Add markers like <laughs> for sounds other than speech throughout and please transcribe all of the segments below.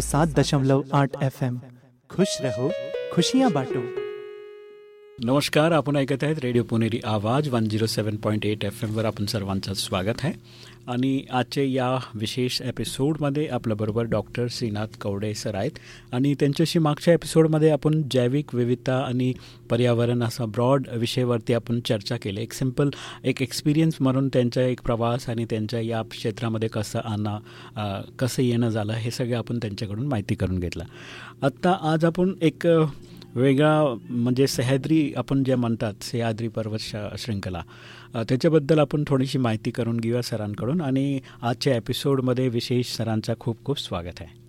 107.8 FM. खुश रहो खुशियां बांटो। नमस्कार आपण ऐकत आहेत radio Puneri Awaaz one zero seven point eight F एमवर आपण सर्वांचं स्वागत आहे. आणि आजचे या विशेष एपिसोडमध्ये आपल्याबरोबर डॉक्टर श्रीनाथ कवडे सर आहेत. आणि त्यांच्याशी मागच्या एपिसोडमध्ये आपण जैविक विविधता आणि पर्यावरण असा ब्रॉड विषयावरती आपण चर्चा केली. एक सिंपल एक एक्सपिरियन्स म्हणून त्यांचा एक प्रवास आणि त्यांच्या या क्षेत्रामध्ये कसं आणा कसं येणं झालं हे सगळं आपण त्यांच्याकडून माहिती करून घेतलं. आत्ता आज आपण एक वेगळा म्हणजे सह्याद्री आपण जे म्हणतात सह्याद्री पर्वत श श्रृंखला त्याच्याबद्दल आपण थोडीशी माहिती करून घेऊया सरांकडून आणि आजच्या एपिसोडमध्ये विशेष सरांचा खूप खूप स्वागत आहे.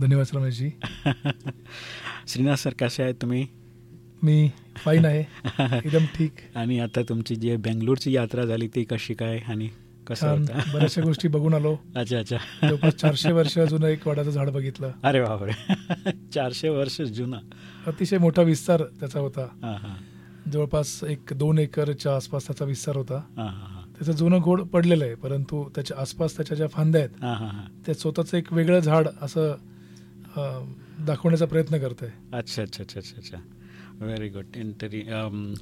धन्यवाद रमेशजी. <laughs> श्रीनाथ सर कसे आहेत तुम्ही? मी फाईन आहे. <laughs> एकदम ठीक. आणि आता तुमची जी बेंगलोरची यात्रा झाली ती कशी काय आणि कसं बऱ्याचशा गोष्टी बघून आलो. <laughs> अच्छा अच्छा. जवळपास चारशे वर्ष अजून एक वडाचं झाड बघितलं. अरे बापरे. चारशे वर्ष जुना. अतिशय मोठा विस्तार त्याचा होता. हां हां. जवळपास एक दोन एकरच्या आसपास त्याचा विस्तार होता. हां हां त्याचं जुनं घोड पडलेलं आहे परंतु त्याच्या आसपास त्याच्या ज्या फांद्या आहेत हां हां हां. त्या स्वतःचं एक वेगळं झाड असं दाखवण्याचा प्रयत्न करत आहे अच्छा अच्छा अच्छा अच्छा. अच्छा व्हेरी गुड तरी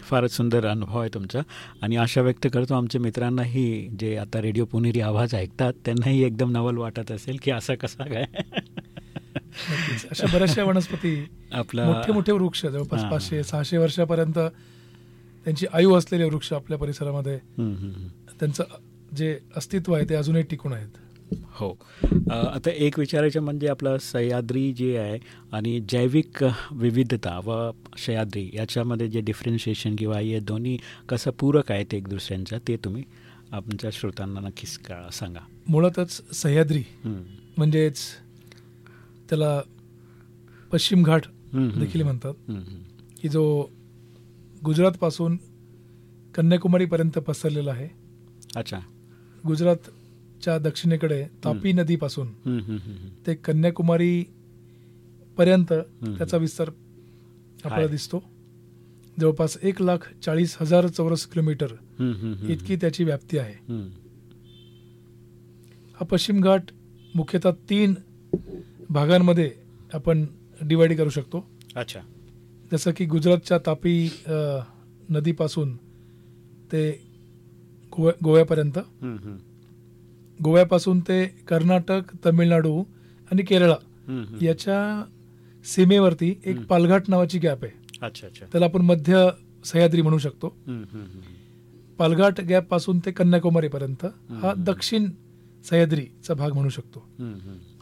फारच सुंदर अनुभव आहे तुमचा. आणि आशा व्यक्त करतो आमच्या मित्रांनाही जे आता रेडिओ पुणेरी आवाज ऐकतात त्यांनाही एकदम नवल वाटत असेल की असं कसा काय? अशा बऱ्याचशा वनस्पती आपला मोठे मोठे वृक्ष जवळपास. पाचशे सहाशे वर्षापर्यंत त्यांची आयु असलेले वृक्ष आपल्या परिसरामध्ये. त्यांचं जे अस्तित्व आहे ते अजूनही टिकून आहेत हो आता एक विचारायचं म्हणजे आपलं सह्याद्री जे आहे आणि जैविक विविधता व सह्याद्री याच्यामध्ये जे डिफरन्शिएशन किंवा हे दोन्ही कसं पूरक आहेत एक दुसऱ्यांचं ते तुम्ही आमच्या श्रोतांना नक्कीच सांगा मुळातच सह्याद्री. म्हणजेच त्याला पश्चिम घाट. देखील म्हणतात. की जो गुजरातपासून कन्याकुमारीपर्यंत पसरलेला आहे अच्छा गुजरातच्या दक्षिणेकडे तापी नदीपासून. ते कन्याकुमारी पर्यंत त्याचा विस्तार आपल्याला. दिसतो जवळपास एक लाख चाळीस हजार चौरस किलोमीटर. इतकी त्याची व्याप्ती आहे. हा पश्चिम घाट मुख्यतः तीन भागांमध्ये आपण डिवाइड करू शकतो अच्छा जसं की गुजरातच्या तापी नदीपासून ते गोव्या गोव्यापर्यंत. गोव्यापासून ते कर्नाटक तमिळनाडू आणि केरळा. याच्या सीमेवरती एक. पालघाट नावाची गॅप आहे अच्छा अच्छा त्याला आपण मध्य सह्याद्री म्हणू शकतो. पालघाट गॅपपासून ते कन्याकुमारीपर्यंत हा हम्म. दक्षिण सह्याद्रीचा भाग म्हणू शकतो.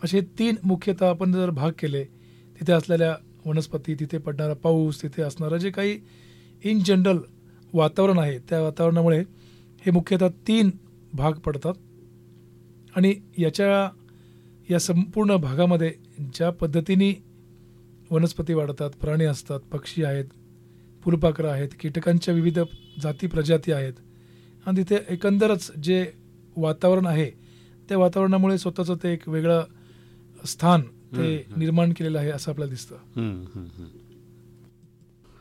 असे तीन मुख्यतः आपण जर भाग केले तिथे असलेल्या वनस्पती तिथे पडणारा पाऊस तिथे असणारं जे काही इन जनरल वातावरण आहे त्या वातावरणामुळे हे मुख्यतः तीन भाग पडतात आणि याच्या या संपूर्ण भागामध्ये ज्या पद्धतीने वनस्पती वाढतात प्राणी असतात पक्षी आहेत फुलपाखरं आहेत कीटकांच्या विविध जाती प्रजाती आहेत आणि तिथे एकंदरच जे वातावरण आहे त्या वातावरणामुळे स्वतःचं ते एक वेगळं स्थान ते. निर्माण केलेलं आहे असं आपल्याला दिसतं.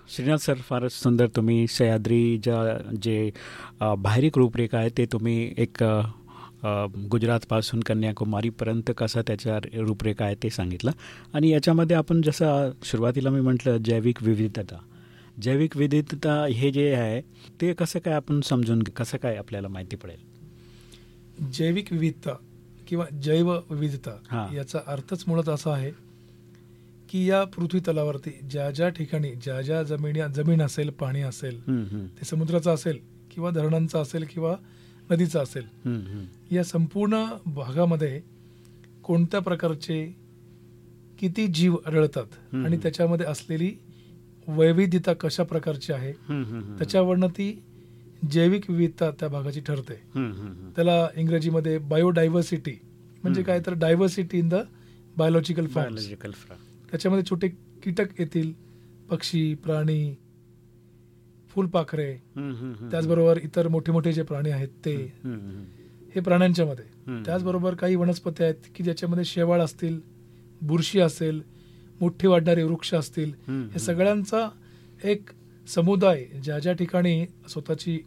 श्रीनाथ सर फारच सुंदर तुम्ही सह्याद्रीच्या जे बाहेरीक रूपरेखा आहे ते तुम्ही एक गुजरातपासून कन्याकुमारीपर्यंत कसा त्याच्या रूपरेखा आहे ते सांगितलं आणि याच्यामध्ये आपण जसं सुरुवातीला मी म्हटलं जैविक विविधता जैविक विविधता हे जे आहे ते कसं काय आपण समजून कसं काय आपल्याला माहिती पडेल जैविक विविधता किंवा जैव विविधता. याचा अर्थच मुळात असा आहे की या पृथ्वी तलावरती ज्या ज्या ठिकाणी ज्या ज्या जमिनी जमीन असेल पाणी असेल ते समुद्राचं असेल किंवा धरणांचं असेल किंवा नदीचं असेल. या संपूर्ण भागामध्ये कोणत्या प्रकारचे किती जीव आढळतात. आणि त्याच्यामध्ये असलेली वैविध्यता कशा प्रकारची आहे. त्याच्यावरनं ती जैविक विविधता त्या भागाची ठरते. त्याला इंग्रजीमध्ये बायोडायव्हर्सिटी म्हणजे. काय तर diversity in the biological fra- त्याच्यामध्ये छोटे कीटक येतील पक्षी प्राणी फुलपाखरे. त्याचबरोबर इतर मोठे मोठे जे प्राणी आहेत ते. हे प्राण्यांच्या मध्ये. त्याचबरोबर काही वनस्पती आहेत की ज्याच्यामध्ये शेवाळ असतील बुरशी असेल मोठी वाढणारे वृक्ष असतील हे सगळ्यांचा एक समुदाय ज्या ज्या ठिकाणी स्वतःची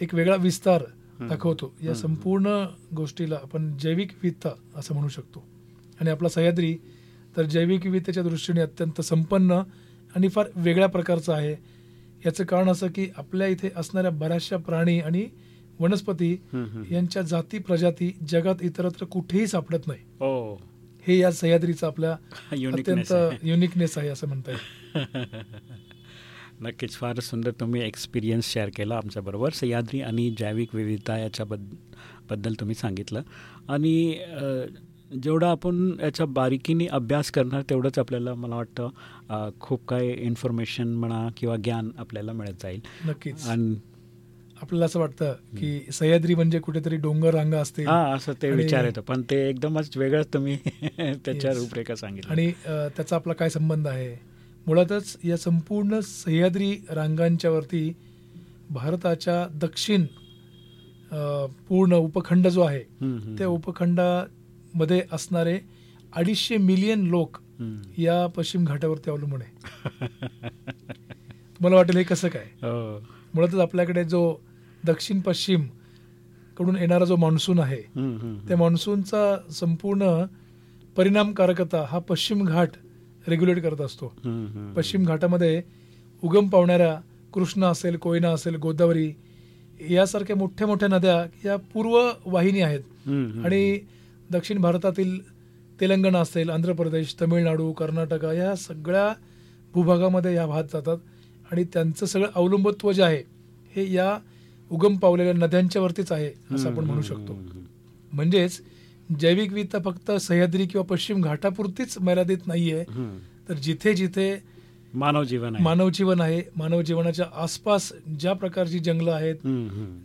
एक वेगळा विस्तार. दाखवतो या. संपूर्ण गोष्टीला आपण जैविक विविधता असं म्हणू शकतो आणि आपला सह्याद्री तर जैविक विविधतेच्या दृष्टीने अत्यंत संपन्न आणि फार वेगळ्या प्रकारचा आहे याचं कारण असं की आपल्या इथे असणाऱ्या बऱ्याचशा प्राणी आणि वनस्पती. यांच्या जाती प्रजाती जगात इतरत्र कुठेही सापडत नाही ओ हे या सह्याद्रीचं आपल्या <laughs> अत्यंत युनिकनेस आहे असं म्हणता येईल <laughs> नक्कीच फार सुंदर तुम्ही एक्सपिरियन्स शेअर केला आमच्याबरोबर. सह्याद्री आणि जैविक विविधता याच्याबद्दबद्दल तुम्ही सांगितलं. आणि जेवढा आपण याचा बारीकीने अभ्यास करणार तेवढंच आपल्याला मला वाटतं खूप काही इन्फॉर्मेशन म्हणा किंवा ज्ञान आपल्याला मिळत जाईल. नक्कीच. आणि आपल्याला असं वाटतं की सह्याद्री म्हणजे कुठेतरी डोंगर रांगा असतील. हा असं ते विचार येतं. पण ते एकदमच वेगळंच तुम्ही <laughs> त्याच्या. रूपरेखा सांगितलं. आणि त्याचा आपला काय संबंध आहे? मुळातच या संपूर्ण सह्याद्री रांगांच्या वरती भारताच्या दक्षिण पूर्ण उपखंड जो आहे. त्या उपखंडामध्ये असणारे अडीचशे मिलियन लोक. या पश्चिम घाटावरती अवलंबून आहे तुम्हाला वाटेल हे कसं काय हो. मुळातच आपल्याकडे जो दक्षिण पश्चिमकडून येणारा जो मान्सून आहे त्या मान्सूनचा संपूर्ण परिणामकारकता हा पश्चिम घाट रेग्युलेट करत असतो. पश्चिम घाटामध्ये उगम पावणाऱ्या कृष्णा असेल कोयना असेल गोदावरी यासारख्या मोठ्या मोठ्या नद्या या पूर्व वाहिनी आहेत. आणि दक्षिण भारतातील तेलंगणा असेल आंध्र प्रदेश तमिळनाडू कर्नाटका या सगळ्या भूभागामध्ये या वाहत जातात. आणि त्यांचं सगळं अवलंबत्व जे आहे हे या उगम पावलेल्या नद्यांच्या वरतीच आहे असं आपण म्हणू शकतो. म्हणजेच जैविक विविधता फक्त सह्याद्री किंवा पश्चिम घाटापुरतीच मर्यादित नाहीये. हम्म. तर जिथे जिथे मानव जीवन आहे. मानव जीवन आहे मानव जीवनाच्या आसपास ज्या प्रकारची जंगलं आहेत.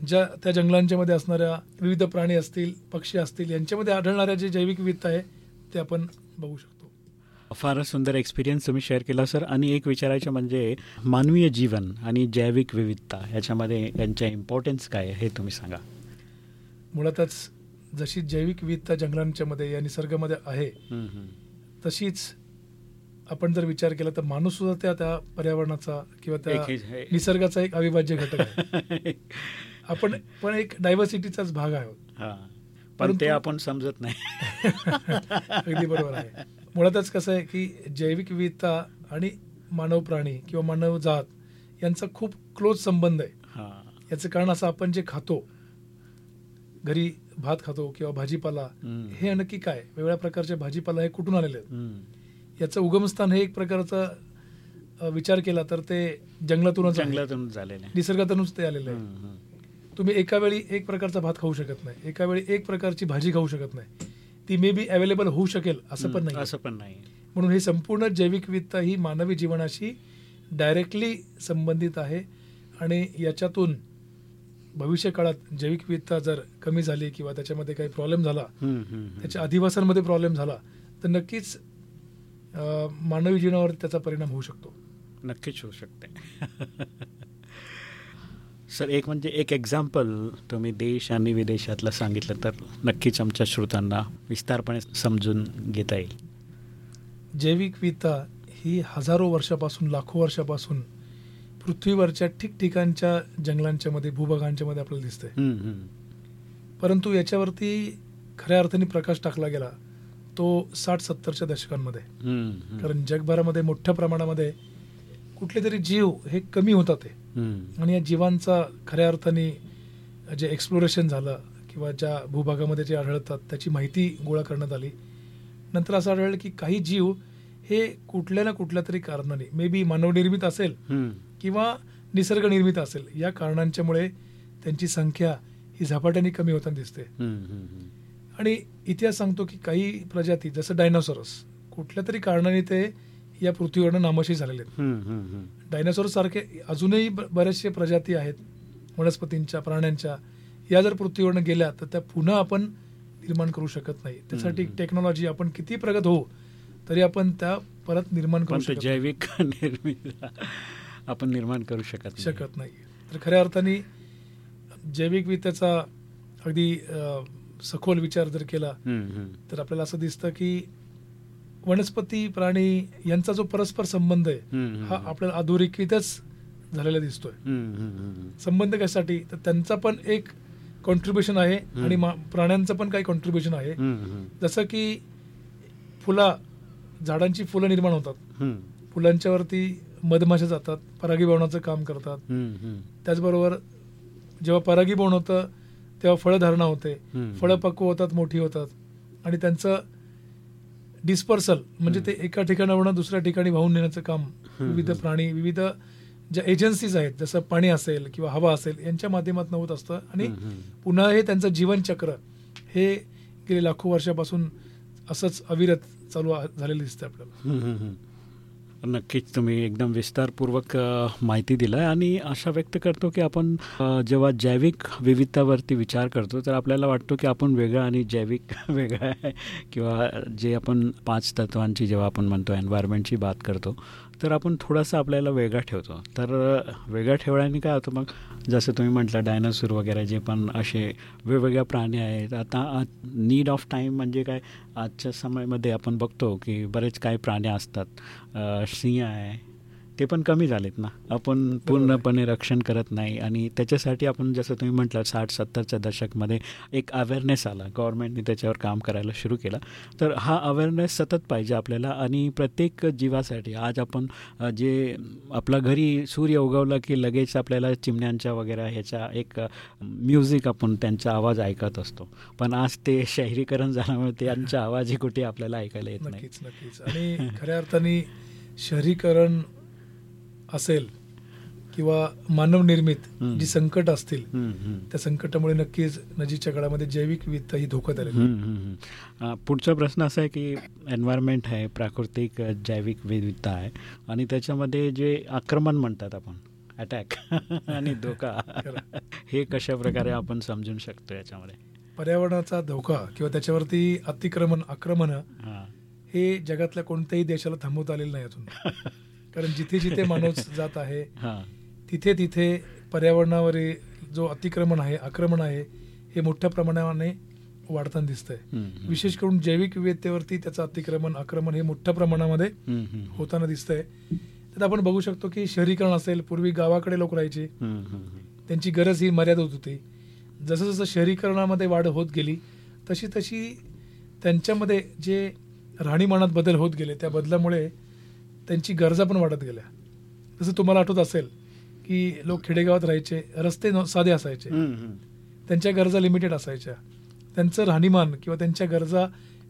ज्या त्या जंगलांच्या मध्ये असणाऱ्या विविध प्राणी असतील पक्षी असतील यांच्यामध्ये आढळणाऱ्या जे जैविक विविधता आहे ते आपण बघू शकतो. फारच सुंदर एक्सपिरियन्स तुम्ही शेअर केला सर आणि एक विचारायचं म्हणजे मानवीय जीवन आणि जैविक विविधता याच्यामध्ये यांच्या इम्पॉर्टन्स काय आहे हे तुम्ही सांगा. मुळातच जशी जैविक विविधता जंगलांच्या मध्ये या निसर्गामध्ये आहे. तशीच आपण जर विचार केला तर माणूस सुद्धा त्या त्या पर्यावरणाचा किंवा त्या निसर्गाचा एक अविभाज्य घटक आहे <laughs> आपण पण एक डायव्हर्सिटीचाच भाग आहोत हा. पण परंतु- ते आपण समजत नाही <laughs> अगदी बरोबर आहे मुळातच कसं आहे की जैविक विविधता आणि मानव प्राणी किंवा मानव जात यांचा खूप क्लोज संबंध आहे हा. याचं कारण असं आपण जे खातो घरी भात खातो किंवा भाजीपाला. हे नक्की काय वेगवेगळ्या प्रकारचे भाजीपाला हे कुठून आलेले आहेत. याचं उगमस्थान हे एक प्रकारचा विचार केला तर ते जंगलातूनच. जंगलातून झालेले निसर्गातूनच ते आलेलं आहे. तुम्ही एका वेळी एक प्रकारचा भात खाऊ शकत नाही एका वेळी एक प्रकारची भाजी खाऊ शकत नाही ती मे बी अवेलेबल होऊ शकेल असं पण नाही असं पण नाही म्हणून ही संपूर्ण जैविक विविधता ही मानवी जीवनाशी डायरेक्टली संबंधित आहे आणि याच्यातून भविष्य काळात जैविक विविधता जर कमी झाली किंवा त्याच्यामध्ये काही प्रॉब्लेम झाला. त्याच्या अधिवासांमध्ये प्रॉब्लेम झाला तर नक्कीच मानवी जीवनावर त्याचा परिणाम होऊ शकतो. नक्कीच होऊ शकते. <laughs> सर एक म्हणजे एक एक्झाम्पल तुम्ही देश आणि विदेशातलं सांगितलं तर नक्कीच आमच्या श्रोतांना विस्तारपणे समजून घेता येईल. जैविक विविधता ही हजारो वर्षापासून लाखो वर्षापासून पृथ्वीवरच्या ठिकठिकाणच्या जंगलांच्या मध्ये भूभागांच्या मध्ये आपल्याला दिसते हम्म, हम्म. परंतु याच्यावरती खऱ्या अर्थाने प्रकाश टाकला गेला तो साठ सत्तरच्या दशकांमध्ये. कारण जगभरामध्ये मोठ्या प्रमाणामध्ये कुठले तरी जीव हे कमी होतात. आणि या जीवांचा खऱ्या अर्थाने जे एक्सप्लोरेशन झालं किंवा ज्या भूभागामध्ये जे आढळतात त्याची माहिती गोळा करण्यात आली नंतर असं आढळलं की काही जीव हे कुठल्या ना कुठल्या तरी कारणाने मे बी मानवनिर्मित असेल. किंवा निसर्गनिर्मित असेल या कारणांच्यामुळे त्यांची संख्या ही झपाट्याने कमी होताना दिसते. आणि इतिहास सांगतो की काही प्रजाती जसं डायनासॉरस कुठल्या तरी कारणाने ते या पृथ्वीवरनं नामोशी झालेले आहेत सारखे अजूनही ब- बऱ्याचशे प्रजाती आहेत वनस्पतींच्या प्राण्यांच्या या जर पृथ्वीवरनं गेल्या तर त्या पुन्हा आपण निर्माण करू शकत नाही त्यासाठी. टेक्नॉलॉजी आपण किती प्रगत होऊ तरी आपण त्या परत निर्माण करू शकत. जैविक <laughs> निर्मित आपण निर्माण करू शकत नाही. शकत नाही तर खऱ्या अर्थाने जैविक विद्याचा अगदी सखोल विचार जर केला. तर आपल्याला असं दिसतं की वनस्पती प्राणी यांचा जो परस्पर संबंध आहे हा. आपल्याला अधोरेखितच झालेला दिसतोय. संबंध कशासाठी तर त्यांचा पण एक कॉन्ट्रीब्युशन आहे आणि प्राण्यांचं पण काही कॉन्ट्रीब्युशन आहे. जसं की फुला झाडांची फुलं निर्माण होतात हम्म, फुलांच्यावरती मधमाशा जातात परागीभवनाचं काम करतात. त्याचबरोबर जेव्हा परागीभवन होतं तेव्हा फळधारणा होते. फळं पक्व होतात मोठी होतात आणि त्यांचं डिस्पर्सल म्हणजे ते एका ठिकाणावरून दुसऱ्या ठिकाणी वाहून नेण्याचं काम विविध प्राणी विविध ज्या एजन्सीज आहेत जसं पाणी असेल किंवा हवा असेल यांच्या माध्यमातून होत असतं आणि. पुन्हा हे त्यांचं जीवनचक्र हे गेले लाखो वर्षापासून असंच अविरत चालू झालेलं दिसतं आपल्याला. नक्कीच तुम्ही एकदम विस्तारपूर्वक माहिती दिला आणि अशा व्यक्त करतो की आपण जेव्हा जैविक विविधतावरती विचार करतो तर आपल्याला वाटतो की आपण वेगळा आणि जैविक <laughs> वेगळा आहे. किंवा जे आपण पाच तत्वांची जेव्हा आपण म्हणतो एन्व्हायरमेंटची बात करतो तर आपण थोडासा आपल्याला वेगळा ठेवतो. तर वेगळा ठेवण्याने काय होतं मग? जसं तुम्ही म्हटलं डायनासोर वगैरे जे पण असे वेगवेगळ्या प्राणी आहेत. आता नीड ऑफ टाईम म्हणजे काय? आजच्या समयामध्ये आपण बघतो की बरेच काही प्राणी असतात. सिंह आहे ते पण कमी झालेत ना. आपण पूर्णपणे रक्षण करत नाही आणि त्याच्यासाठी आपण जसं तुम्ही म्हटलं साठ सत्तरच्या दशकमध्ये एक अवेअरनेस आला. गव्हर्नमेंटने त्याच्यावर काम करायला सुरू केलं. तर हा अवेअरनेस सतत पाहिजे आपल्याला आणि प्रत्येक जीवासाठी. आज आपण जे आपल्या घरी सूर्य उगवला की लगेच आपल्याला चिमण्यांच्या वगैरे ह्याच्या एक म्युझिक आपण त्यांचा आवाज ऐकत असतो. पण आज ते शहरीकरण झाल्यामुळे त्यांचा आवाजही कुठे आपल्याला ऐकायला येत नाही. आणि खऱ्या अर्थाने शहरीकरण असेल किंवा मानवनिर्मित. जी संकट असतील. त्या संकटामुळे नक्कीच नजीकच्या काळामध्ये जैविक विविधता ही धोक्यात हम्म. अ, पुढचा प्रश्न असा आहे की एन्व्हायरमेंट आहे प्राकृतिक जैविक विविधता आहे आणि त्याच्यामध्ये जे आक्रमण म्हणतात आपण अटॅक <laughs> आणि धोका हे कशा प्रकारे आपण समजून शकतो याच्यामध्ये पर्यावरणाचा धोका किंवा त्याच्यावरती अतिक्रमण आक्रमण हां हे जगातल्या कोणत्याही देशाला थांबवता आलेलं नाही अजून <laughs> कारण जिथे जिथे माणूस जात आहे हां तिथे तिथे पर्यावरणावरील जो अतिक्रमण आहे आक्रमण आहे हे मोठ्या प्रमाणाने वाढताना दिसतंय. विशेष करून जैविक विविधतेवरती त्याचं अतिक्रमण आक्रमण हे मोठ्या प्रमाणामध्ये. होताना दिसतंय त्यात आपण बघू शकतो की शहरीकरण असेल पूर्वी गावाकडे लोक राहायचे. त्यांची गरज ही मर्यादित होत होती जसं जसं शहरीकरणामध्ये वाढ होत गेली तशी तशी त्यांच्यामध्ये जे राहणीमानात बदल होत गेले त्या बदलामुळे त्यांची गरजा पण वाढत गेल्या जसं तुम्हाला आठवत असेल की लोक खेडेगावात राहायचे रस्ते साधे असायचे. त्यांच्या गरजा लिमिटेड असायच्या त्यांचं राहणीमान किंवा त्यांच्या गरजा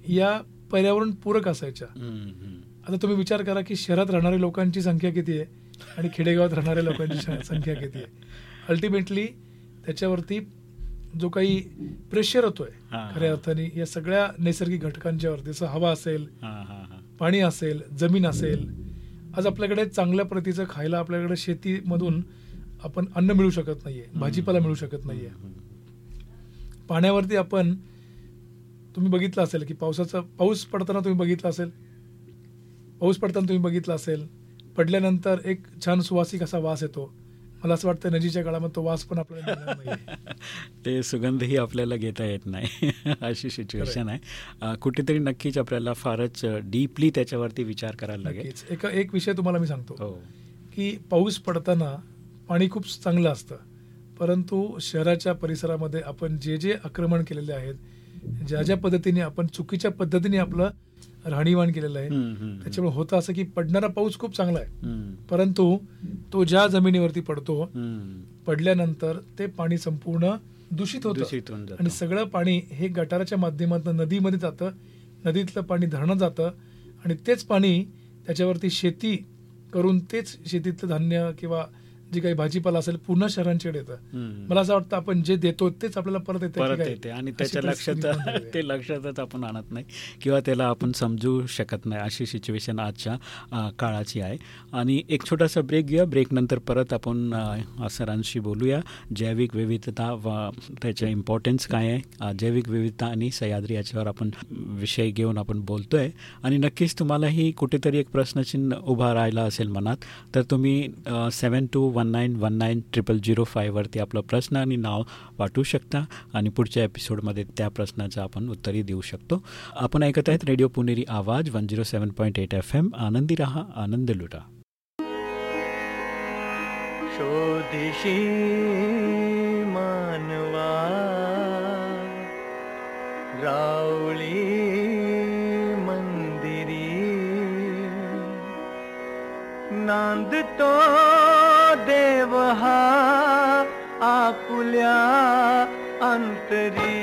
या पर्यावरण पूरक असायच्या. आता तुम्ही विचार करा की शहरात राहणाऱ्या लोकांची संख्या किती आहे आणि खेडेगावात राहणाऱ्या लोकांची संख्या किती आहे अल्टिमेटली त्याच्यावरती जो काही प्रेशर होतोय खऱ्या. अर्थाने या सगळ्या नैसर्गिक घटकांच्यावरती जसं हवा असेल. पाणी असेल जमीन असेल आज आपल्याकडे चांगल्या प्रतीचं खायला आपल्याकडे शेतीमधून आपण अन्न मिळू शकत नाहीये भाजीपाला मिळू शकत नाहीये. पाण्यावरती आपण तुम्ही बघितलं असेल की पावसाचा पाऊस पडताना तुम्ही बघितलं असेल? पाऊस पडताना तुम्ही बघितलं असेल? पडल्यानंतर एक छान सुवासिक असा वास येतो. मला असं वाटतं नजीच्या काळामध्ये तो वास पण आपल्याला. <laughs> ते सुगंधही आपल्याला घेता येत नाही. <laughs> अशी सिच्युएशन आहे. कुठेतरी नक्कीच आपल्याला फारच डीपली त्याच्यावरती विचार करायला लागेल. एक एक विषय तुम्हाला मी सांगतो. हो. की पाऊस पडताना पाणी खूप चांगलं असतं. परंतु शहराच्या परिसरामध्ये आपण जे जे आक्रमण केलेले आहेत ज्या ज्या पद्धतीने आपण चुकीच्या पद्धतीने आपलं राहणीमान केलेलं आहे त्याच्यामुळे होतं असं की पडणारा पाऊस खूप चांगला आहे परंतु तो ज्या जमिनीवरती पडतो. पडल्यानंतर ते पाणी संपूर्ण दूषित होतं. आणि सगळं पाणी हे गटाराच्या माध्यमातून नदीमध्ये जातं नदीतलं पाणी धरणात जातं आणि तेच पाणी त्याच्यावरती शेती करून तेच शेतीतलं धान्य किंवा जी काही भाजीपाला असेल पूर्ण शहरांच्याकडे येतं. मला असं वाटतं आपण जे देतो तेच आपल्याला परत येतं परत? येते. आणि त्याच्या लक्षात. ते लक्षातच आपण आणत नाही किंवा त्याला आपण समजू शकत नाही अशी सिच्युएशन आजच्या काळाची आहे. आणि एक छोटासा ब्रेक घेऊया. ब्रेकनंतर परत आपण सरांशी बोलूया. जैविक विविधता व त्याचे इम्पॉर्टन्स काय आहे? जैविक विविधता आणि सह्याद्री याच्यावर आपण विषय घेऊन आपण बोलतोय. आणि नक्कीच तुम्हालाही कुठेतरी एक प्रश्नचिन्ह उभा राहिला असेल मनात तर तुम्ही seven two one nine one nine triple zero फायवरती आपला प्रश्न आणि नाव पाठवू शकता आणि पुढच्या एपिसोडमध्ये त्या प्रश्नाचं आपण उत्तरही देऊ शकतो. आपण ऐकत आहेत radio Puneri Awaaz one zero seven point eight F M आनंदी रहा आनंद लुटा. शोधिशी मानवा रावळी मंदिरी नांद तो आपुल्या अंतरी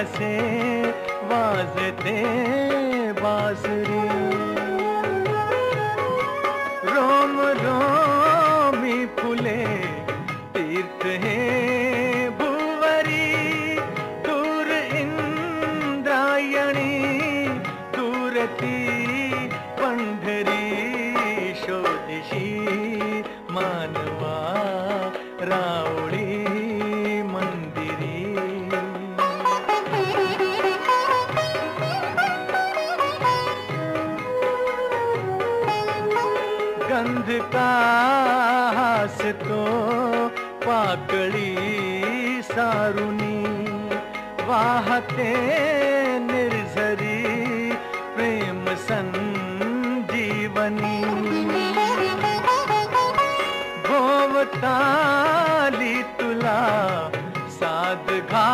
कसे वाजते बासरी याद घा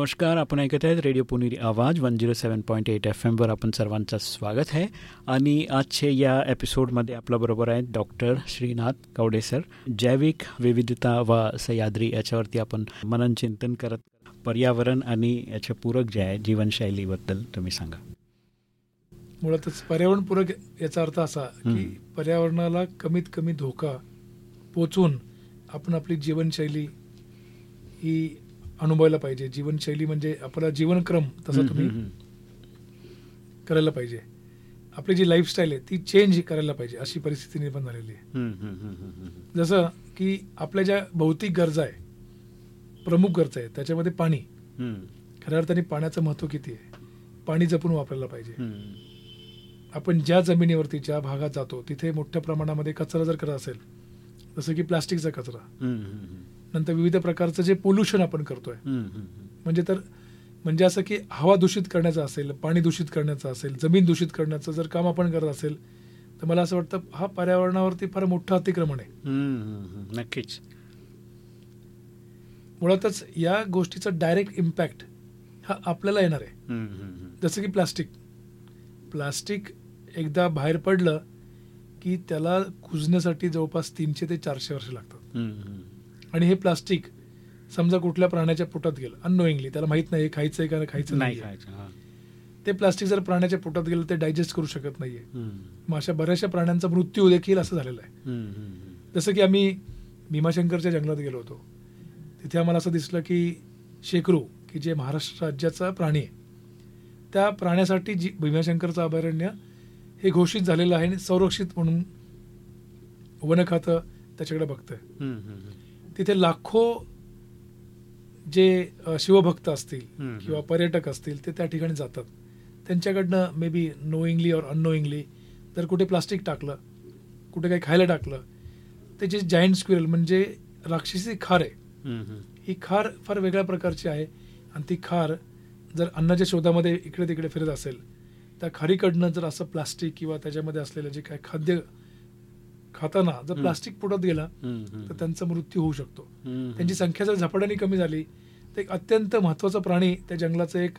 नमस्कार आपण ऐकत आहेत radio Puneri Awaaz one zero seven point eight F एमवर आपण सर्वांचं स्वागत आहे. आणि आजचे या एपिसोडमध्ये आपल्याबरोबर आहेत डॉक्टर श्रीनाथ कवडे सर. जैविक विविधता व सह्याद्री याच्यावरती आपण मनन चिंतन करत पर्यावरण आणि याचे पूरक जे आहे जीवनशैलीबद्दल तुम्ही सांगा. मुळातच पर्यावरणपूरक याचा अर्थ असा की. पर्यावरणाला कमीत कमी धोका पोचून आपण आपली जीवनशैली ही अनुभवायला पाहिजे. जीवनशैली म्हणजे आपला जीवनक्रम तसा तुम्ही करायला पाहिजे. आपली जी लाईफस्टाईल आहे ती चेंज करायला पाहिजे अशी परिस्थिती निर्माण झालेली आहे. जसं की आपल्या ज्या भौतिक गरजा आहे प्रमुख गरजा आहे त्याच्यामध्ये पाणी. खऱ्या अर्थाने पाण्याचं महत्त्व किती आहे? पाणी जपून वापरायला पाहिजे. आपण ज्या जमिनीवरती ज्या भागात जातो तिथे मोठ्या प्रमाणामध्ये कचरा जर करत असेल जसं की प्लास्टिकचा कचरा. नंतर विविध प्रकारचं जे पोल्युशन आपण करतोय. म्हणजे तर म्हणजे असं की हवा दूषित करण्याचं असेल पाणी दूषित करण्याचं असेल जमीन दूषित करण्याचं जर काम आपण करत असेल तर मला असं वाटतं हा पर्यावरणावरती फार मोठं अतिक्रमण आहे. नक्कीच. मुळातच या गोष्टीचा डायरेक्ट इम्पॅक्ट हा आपल्याला येणार आहे. जसं की प्लास्टिक प्लास्टिक एकदा बाहेर पडलं की त्याला कुजण्यासाठी जवळपास तीनशे ते चारशे वर्ष लागतात. आणि हे प्लास्टिक समजा कुठल्या प्राण्याच्या पोटात गेलं अननोईंगली त्याला माहीत नाही हे खायचंय का खायचं नाही खायचं हा. ते प्लास्टिक जर प्राण्याच्या पोटात गेलं ते डायजेस्ट करू शकत नाहीये मग अशा बऱ्याचशा प्राण्यांचा मृत्यू देखील असं झालेला आहे. जसं की आम्ही भीमाशंकरच्या जंगलात गेलो होतो तिथे आम्हाला असं दिसलं की शेकरू की जे महाराष्ट्र राज्याचा प्राणी आहे त्या प्राण्यासाठी जी भीमाशंकरचं अभयारण्य हे घोषित झालेलं आहे आणि संरक्षित म्हणून वन खातं त्याच्याकडे बघतंय. तिथे लाखो जे शिवभक्त असतील. किंवा पर्यटक असतील ते त्या ठिकाणी जातात त्यांच्याकडनं मे बी नोईंगली और अननोईंगली जर कुठे प्लास्टिक टाकलं कुठे काही खायला टाकलं ते जे जायंट स्क्विरल म्हणजे राक्षसी खार आहे. ही खार फार वेगळ्या प्रकारची आहे आणि ती खार जर अन्नाच्या शोधामध्ये इकडे तिकडे फिरत असेल त्या खारीकडनं जर असं प्लास्टिक किंवा त्याच्यामध्ये असलेलं जे काय खाद्य खाताना जर. प्लास्टिक पोटात गेला. तर त्यांचा मृत्यू होऊ शकतो त्यांची संख्या जर झपाट्याने कमी झाली तर एक अत्यंत महत्त्वाचा प्राणी त्या जंगलाचं एक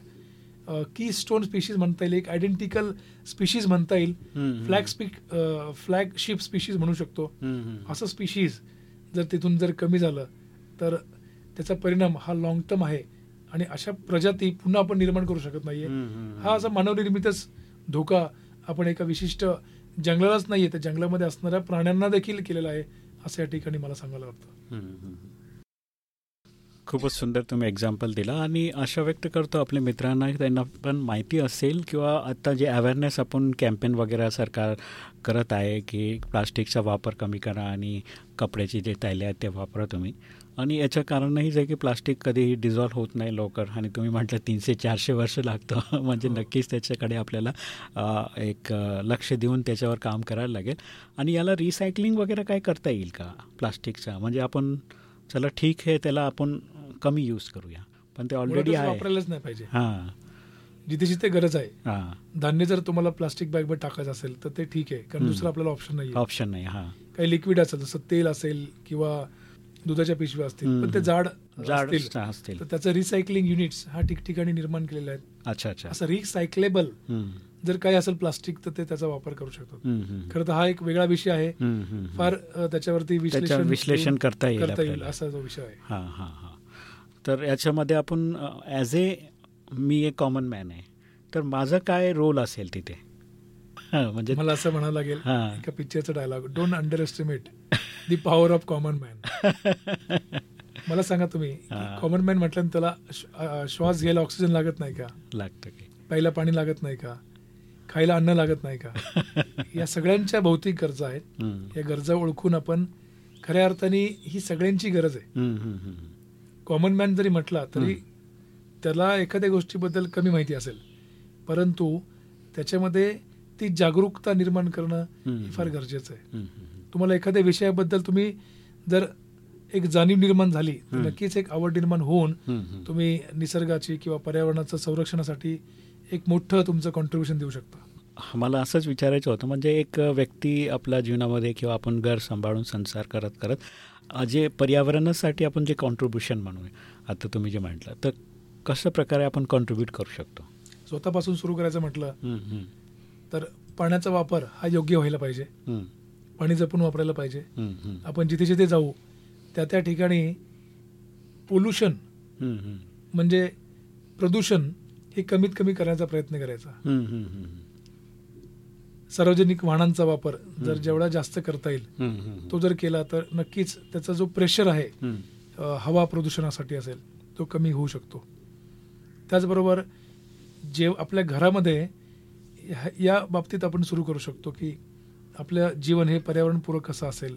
की स्टोन स्पीशीज म्हणता येईल एक आयडेंटिकल स्पीशीज म्हणता येईल. फ्लॅग स्पीक फ्लॅगशिप स्पीशीज म्हणू शकतो. असं स्पीशीज जर तिथून जर कमी झालं तर त्याचा परिणाम हा लॉंग टर्म आहे आणि अशा प्रजाती पुन्हा आपण निर्माण करू शकत नाहीये. हा असा मानवनिर्मितच धोका आपण एका विशिष्ट जंगलालाच नाहीये तर जंगलामध्ये असणाऱ्या प्राण्यांना देखील केलेलं आहे असं या ठिकाणी मला सांगायला वाटतं. खूपच सुंदर तुम्ही एक्झाम्पल दिला आणि आशा व्यक्त करतो आपल्या मित्रांना त्यांना पण माहिती असेल किंवा आता जे अवेअरनेस आपण कॅम्पेन वगैरे सरकार करत आहे की प्लास्टिकचा वापर कमी करा आणि कपड्याचे जे तैल्या आहेत ते वापरा तुम्ही. आणि याचं कारण हेच आहे की प्लास्टिक कधीही डिझॉल्व्ह होत नाही लवकर. आणि तुम्ही म्हटलं तीनशे चारशे वर्ष लागतं. <laughs> म्हणजे हो. नक्कीच त्याच्याकडे आपल्याला एक लक्ष देऊन त्याच्यावर काम करायला लागेल. आणि याला रिसायकलिंग वगैरे काय करता येईल का प्लास्टिकचा? म्हणजे आपण चला ठीक आहे त्याला आपण कमी यूज करूया. पण ते ऑलरेडी वापरायलाच नाही पाहिजे. हां. जिथे जिथे गरज आहे. हां. धान्य जर तुम्हाला प्लास्टिक बॅगमध्ये टाकायचं असेल तर ते ठीक आहे. कारण. दुसरं आपल्याला ऑप्शन नाही ऑप्शन नाही हां. काही लिक्विड असेल जसं तेल असेल किंवा दुधाच्या पिशव्या असतील. पण ते जाड जाड असतील तर त्याचं रिसायकलिंग युनिट्स हा ठिकठिकाणी निर्माण केलेले आहेत अच्छा अच्छा असं रिसायकलेबल. जर काही असेल प्लास्टिक तर ते त्याचा वापर करू शकतात हम्म. खरं तर हा एक वेगळा विषय आहे. फार त्याच्यावरती त्याच्यावर विश्लेषण विश्लेषण करता येईल करता येईल आपल्याला. असा जो विषय आहे हां हां हां तर याच्यामध्ये आपण ॲज ए मी एक कॉमन मॅन आहे तर माझं काय रोल असेल तिथे <laughs> म्हणजे मला असं म्हणावं लागेल. एका पिक्चरचा dialogue don't underestimate the power of common man मला सांगा तुम्ही. कॉमन मॅन म्हटलं त्याला श्वास घ्यायला ऑक्सिजन लागत नाही का? लागतं प्यायला पाणी लागत नाही का? खायला अन्न लागत नाही का? <laughs> या सगळ्यांच्या भौतिक गरजा आहेत. या गरजा ओळखून आपण खऱ्या अर्थाने ही सगळ्यांची गरज आहे. कॉमन मॅन जरी म्हटला तरी त्याला एखाद्या गोष्टीबद्दल कमी माहिती असेल. परंतु त्याच्यामध्ये ती जागरूकता निर्माण करणं. हे फार गरजेचं आहे. तुम्हाला एखाद्या विषयाबद्दल तुम्ही जर एक जाणीव निर्माण झाली तर. नक्कीच एक आवड निर्माण होऊन. तुम्ही निसर्गाची किंवा पर्यावरणाचं संरक्षणासाठी एक मोठं तुमचं कॉन्ट्रीब्युशन देऊ शकता मला असंच विचारायचं होतं म्हणजे एक व्यक्ती आपल्या जीवनामध्ये किंवा आपण घर सांभाळून संसार करत करत जे पर्यावरणासाठी आपण जे कॉन्ट्रीब्युशन म्हणू आता तुम्ही जे म्हटलं तर कसं प्रकारे आपण कॉन्ट्रीब्यूट करू शकतो स्वतःपासून सुरू करायचं म्हटलं. तर पाण्याचा वापर हा योग्य व्हायला पाहिजे पाणी जपून वापरायला पाहिजे. आपण जिथे जिथे जाऊ त्या त्या ठिकाणी पोल्युशन. म्हणजे प्रदूषण हे कमीत कमी करण्याचा प्रयत्न करायचा. सार्वजनिक वाहनांचा वापर जर. जेवढा जास्त करता येईल. तो जर केला तर नक्कीच त्याचा जो प्रेशर आहे हवा प्रदूषणासाठी असेल तो कमी होऊ शकतो त्याचबरोबर जे आपल्या घरामध्ये या बाबतीत आपण सुरू करू शकतो की आपलं जीवन हे पर्यावरणपूरक कसं असेल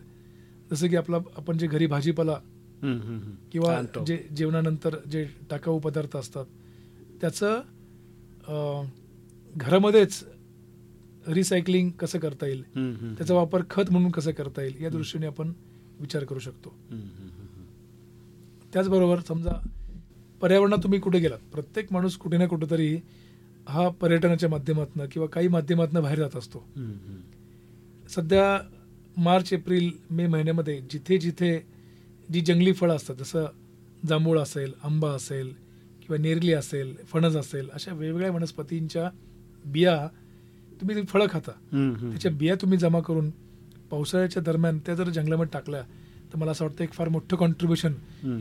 जसं की आपला आपण जे घरी भाजीपाला. किंवा. जे जेवणानंतर जे टाकाऊ पदार्थ असतात त्याचं अ, घरामध्येच रिसायकलिंग कसं करता येईल. त्याचा वापर खत म्हणून कसं करता येईल या दृष्टीने आपण विचार करू शकतो. त्याचबरोबर समजा पर्यावरणात तुम्ही कुठे गेलात प्रत्येक माणूस कुठे ना कुठेतरी हा पर्यटनाच्या माध्यमातून किंवा काही माध्यमातून बाहेर जात असतो. सध्या मार्च एप्रिल मे महिन्यामध्ये जिथे जिथे जी जंगली फळं असतात जसं जांभूळ असेल आंबा असेल किंवा नेरली असेल फणस असेल अशा वेगवेगळ्या वनस्पतींच्या बिया तुम्ही फळं खाता. त्याच्या बिया तुम्ही जमा करून पावसाळ्याच्या दरम्यान त्या जर जंगलामध्ये टाकल्या तर मला असं वाटतं एक फार मोठं कॉन्ट्रीब्युशन.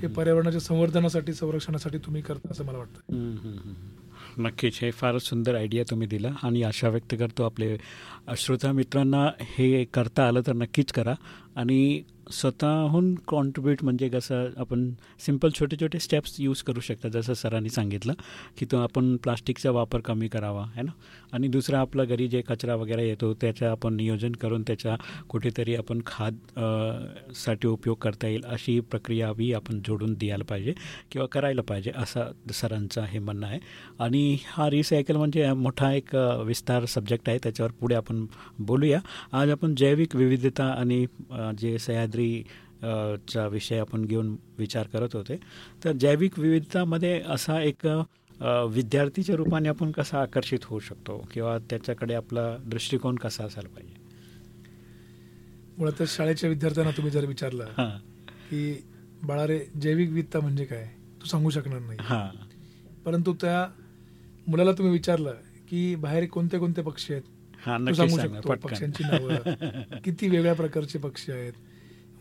हे पर्यावरणाच्या संवर्धनासाठी संरक्षणासाठी तुम्ही करता असं मला वाटतं. नक्कीच हे फारच सुंदर आयडिया तुम्ही दिला आणि आशा व्यक्त करतो आपले श्रोता मित्रांना हे करता आलं तर नक्कीच करा. आणि स्वतःहून कॉन्ट्रीब्यूट म्हणजे कसं आपण सिंपल छोटे छोटे स्टेप्स यूज करू शकता जसं सरांनी सांगितलं की तो आपण प्लास्टिकचा वापर कमी करावा है ना? आणि दुसरं आपलं घरी जे कचरा वगैरे येतो त्याचं आपण नियोजन करून त्याचा कुठेतरी आपण खादसाठी उपयोग करता येईल अशी प्रक्रिया बी आपण जोडून द्यायला पाहिजे किंवा करायला पाहिजे असं सरांचं हे म्हणणं आहे. आणि हा रिसायकल म्हणजे मोठा एक विस्तार सब्जेक्ट आहे त्याच्यावर पुढे आपण बोलूया. आज आपण जैविक विविधता आणि जे सह्याद्री अ, चा विषय आपण घेऊन विचार करत होते. तर जैविक विविधतामध्ये असा एक विद्यार्थीच्या रूपाने आपण कसा आकर्षित होऊ शकतो? किंवा त्याच्याकडे आपला दृष्टिकोन कसा असायला पाहिजे? मुळातच शाळेच्या विद्यार्थ्यांना तुम्ही जर विचारलं की बाळारे जैविक विविधता म्हणजे काय? तू सांगू शकणार नाही. हां. परंतु त्या मुलाला तुम्ही विचारलं की बाहेर कोणते कोणते पक्षी आहेत? हां तू सांगू शकतो पक्ष्यांची नावं. <laughs> किती वेगळ्या प्रकारचे पक्षी आहेत?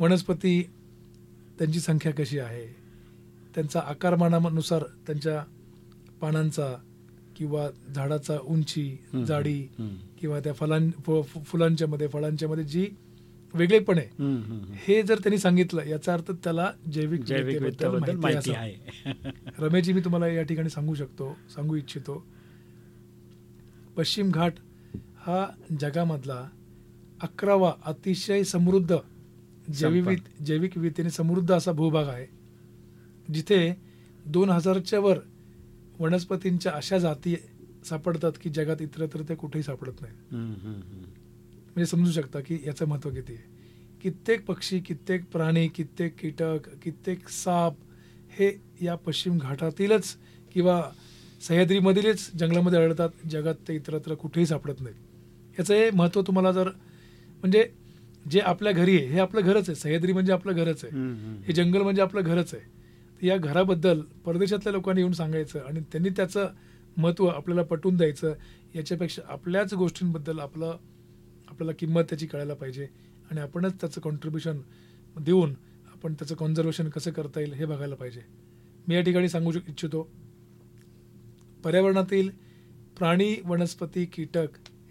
वनस्पती त्यांची संख्या कशी आहे त्यांचा आकारमानानुसार त्यांच्या पानांचा किंवा झाडाचा उंची जाडी किंवा त्या फलां फुलांच्या मध्ये फळांच्या मध्ये जी वेगळेपण आहे. हे जर त्यांनी सांगितलं याचा अर्थ त्याला जैविक माहिती आहे. <laughs> रमेशजी मी तुम्हाला या ठिकाणी सांगू शकतो सांगू इच्छितो पश्चिम घाट हा जगामधला अकरावा अतिशय समृद्ध जैविक जैविक विविधतेने समृद्ध असा भूभाग आहे जिथे दोन हजारच्या वर वनस्पतींच्या अशा जाती सापडतात की जगात इतरत्र ते कुठेही सापडत नाही. म्हणजे समजू शकता की याचं महत्त्व किती आहे. कित्येक पक्षी कित्येक प्राणी कित्येक कीटक कित्येक साप हे या पश्चिम घाटातीलच किंवा सह्याद्रीमधीलच जंगलामध्ये आढळतात. जगात ते इतरत्र कुठेही सापडत नाहीत. याचं हे महत्त्व तुम्हाला जर म्हणजे जे आपल्या घरी आहे हे आपलं घरच आहे. सह्याद्री म्हणजे आपलं घरच आहे. हे जंगल म्हणजे आपलं घरच आहे. तर या घराबद्दल परदेशातल्या लोकांनी येऊन सांगायचं आणि त्यांनी त्याचं महत्त्व आपल्याला पटवून द्यायचं याच्यापेक्षा आपल्याच गोष्टींबद्दल आपलं आपल्याला किंमत त्याची कळायला पाहिजे आणि आपणच त्याचं कॉन्ट्रीब्युशन देऊन आपण त्याचं कॉन्झर्वेशन कसं करता येईल हे बघायला पाहिजे. मी या ठिकाणी सांगू इच्छितो पर्यावरणातील प्राणी वनस्पती कीटक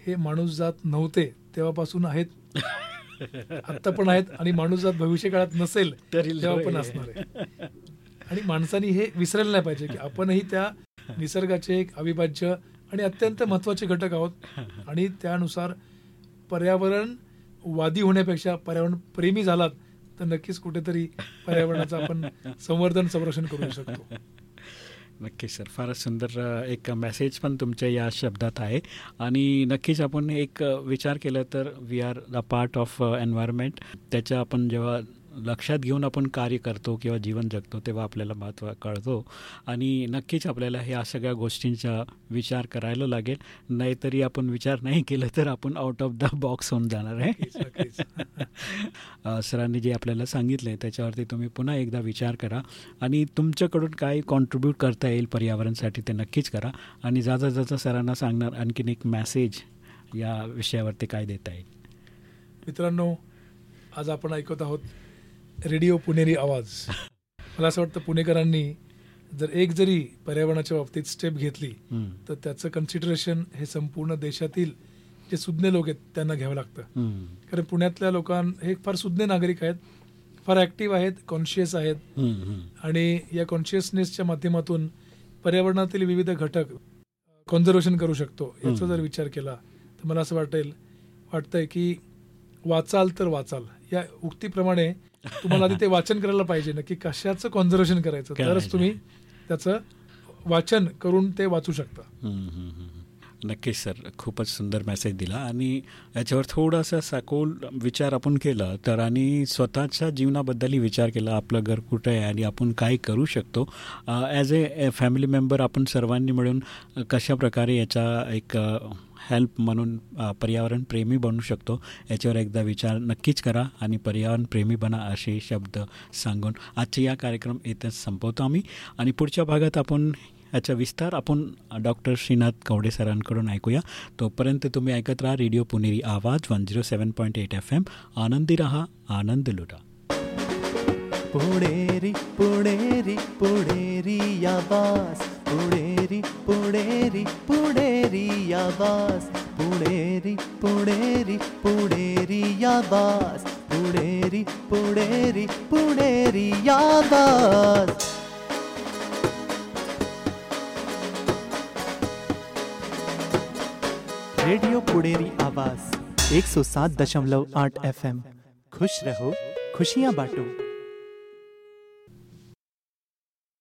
हे माणूसजात नव्हते तेव्हापासून आहेत. <laughs> आत्ता पण आहेत आणि माणूसजात भविष्य काळात नसेल तरी तेव्हा पण. असणार आहे. आणि माणसाने हे विसरायला नाही पाहिजे की आपणही त्या निसर्गाचे एक अविभाज्य आणि अत्यंत महत्त्वाचे घटक आहोत. आणि त्यानुसार पर्यावरण वादी होण्यापेक्षा पर्यावरण प्रेमी झालात तर नक्कीच कुठेतरी पर्यावरणाचं आपण संवर्धन संरक्षण करू शकतो. नक्कीच सर. फारच सुंदर एक मेसेज पण तुमच्या या शब्दात आहे. आणि नक्कीच आपण एक विचार केला तर we are the part of environment त्याच्या आपण जेव्हा लक्षात घेऊन आपण कार्य करतो किंवा जीवन जगतो तेव्हा आपल्याला महत्त्व कळतो. आणि नक्कीच आपल्याला ह्या सगळ्या गोष्टींचा विचार करायला लागेल. नाहीतरी आपण विचार नाही केला तर आपण आउट ऑफ द बॉक्स होऊन जाणार आहे. <laughs> सरांनी जे आपल्याला सांगितलं आहे त्याच्यावरती तुम्ही पुन्हा एकदा विचार करा. आणि तुमच्याकडून काय कॉन्ट्रीब्यूट करता येईल पर्यावरणासाठी ते नक्कीच करा. आणि जाता जाता सरांना सांगणार आणखीन एक मॅसेज या विषयावरती काय देता येईल. मित्रांनो आज आपण ऐकत आहोत रेडिओ पुणेरी आवाज मला असं वाटतं पुणेकरांनी जर एक जरी पर्यावरणाच्या बाबतीत स्टेप घेतली. तर त्याचं कन्सिडरेशन हे संपूर्ण देशातील जे सुज्ञ लोक आहेत त्यांना घ्यावं लागतं. कारण पुण्यातल्या लोकां हे फार सुज्ञ नागरिक आहेत फार ॲक्टिव्ह आहेत कॉन्शियस आहेत. आणि या कॉन्शियसनेसच्या माध्यमातून पर्यावरणातील विविध घटक कॉन्झर्वेशन करू शकतो याचा. जर विचार केला तर मला असं वाटेल वाटतंय की वाचाल तर वाचाल या उक्तीप्रमाणे तुम्हाला आधी ते वाचन करायला पाहिजे नक्की कशाचं कॉन्झर्वेशन करायचं. तरच तुम्ही त्याचं वाचन करून ते वाचू शकता. नक्कीच सर खूपच सुंदर मेसेज दिला. आणि याच्यावर थोडासा सखोल विचार आपण केला तर आणि स्वतःच्या जीवनाबद्दलही विचार केला आपलं घर कुठं आहे आणि आपण काय करू शकतो. ॲज ए फॅमिली मेंबर आपण सर्वांनी मिळून कशा प्रकारे याचा एक हेल्प म्हणून पर्यावरण प्रेमी बनू शकतो याच्यावर एकदा विचार नक्कीच करा आणि पर्यावरण प्रेमी बना असे शब्द सांगून आजचे या कार्यक्रम इथंच संपवतो आम्ही. आणि पुढच्या भागात आपण याचा विस्तार आपण डॉक्टर श्रीनाथ कवडे सरांकडून ऐकूया. तोपर्यंत तुम्ही ऐकत राहा radio Puneri Awaaz one zero seven point eight F M. आनंदी रहा आनंद लुटा. पुणेरी पुणेरी पुणेरी आवाज. पुणेरी पुणेरी पुणेरी आवाज. पुणेरी पुणेरी पुणेरी आवाज. पुणेरी पुणेरी पुणेरी आवाज. रेडियो पुणेरी आवाज एक सौ सात दशमलव आठ खुश रहो खुशियाँ बांटो.